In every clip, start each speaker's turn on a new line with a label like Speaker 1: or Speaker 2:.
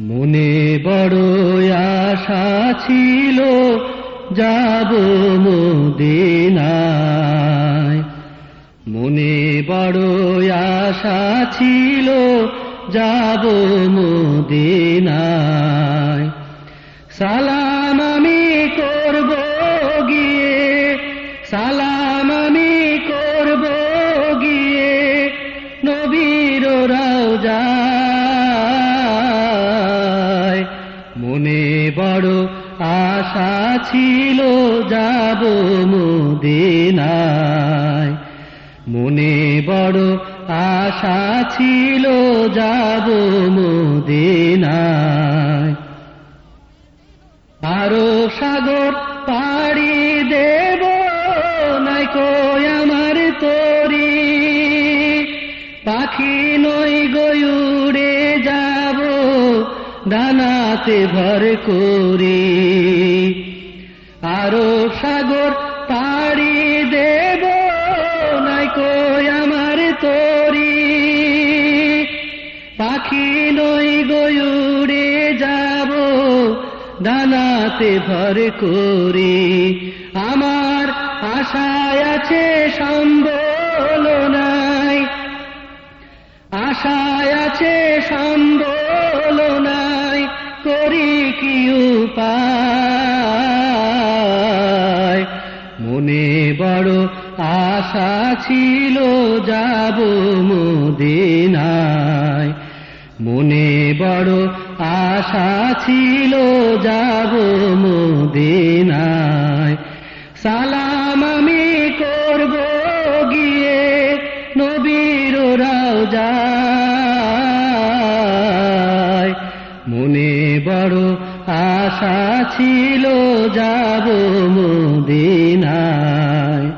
Speaker 1: মনে বড় আশা ছিল যাব মদিনায়। মনে বড় আশা ছিল যাব মদিনায়। সালাম মনে বড় আশা ছিল, যাব মদিনায়। মনে বড় আশা ছিল, যাব মদিনায়। আরও সাগর পাড়ি দেব, নাই কই আমার তরি। পাখি নই গয়ুড়ে যাব ডানাতে ভর করি। আরও সাগর পাড়ি দেব নাই কই আমার তরি। পাখি নই গয়ুড়ে যাব, ডানাতে ভর করি। আমার আশায় আছে সম্বল নাই। আশায় আছে করি কি উপায়? মনে বড় আশা ছিল যাব মদিনায়। মনে বড় আশা ছিল যাব মদিনায়। সালাম আমি করব গিয়ে, নবীর রাউজায় আশা ছিল যাব মদিনায়।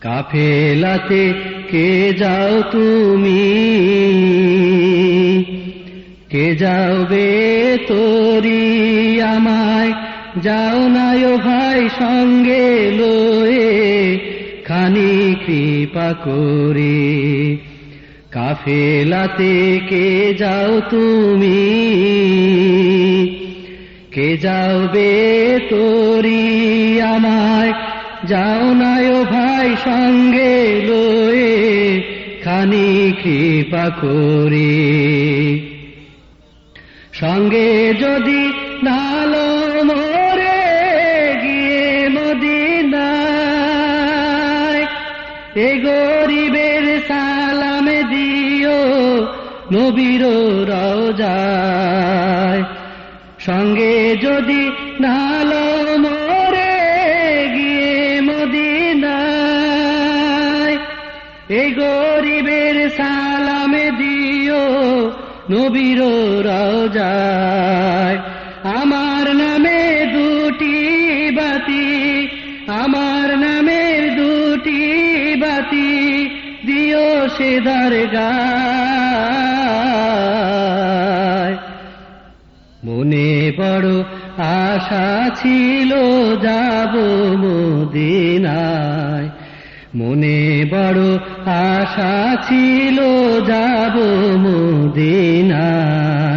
Speaker 1: কাফেলাতে কে যাও তুমি? কে যাওবে তোরি আমায়? যাও নায় ভাই সঙ্গে লয়ে খানি কৃপা করে। কাফেলাতে কে যাও তুমি? কে যাওবে তোরি আমায়? যাও নায় ভাই সঙ্গে লয়ে খানি কৃপা করে। সঙ্গে যদি নালো মরে গিয়ে মদিনায়, এ গরিবের সালাম দিও নবীর রওজায়। সঙ্গে যদি নালো মরে গিয়ে মদিনায়, এই গরিবের সালামে দিও নবীর রওজায়। আমার নামে দুটি বাতি, আমার নামে দুটি বাতি দিও সে দরগায় মনে বড় আশা ছিল যাব মদিনায়। মনে বড় আশা ছিল যাব মদিনায়।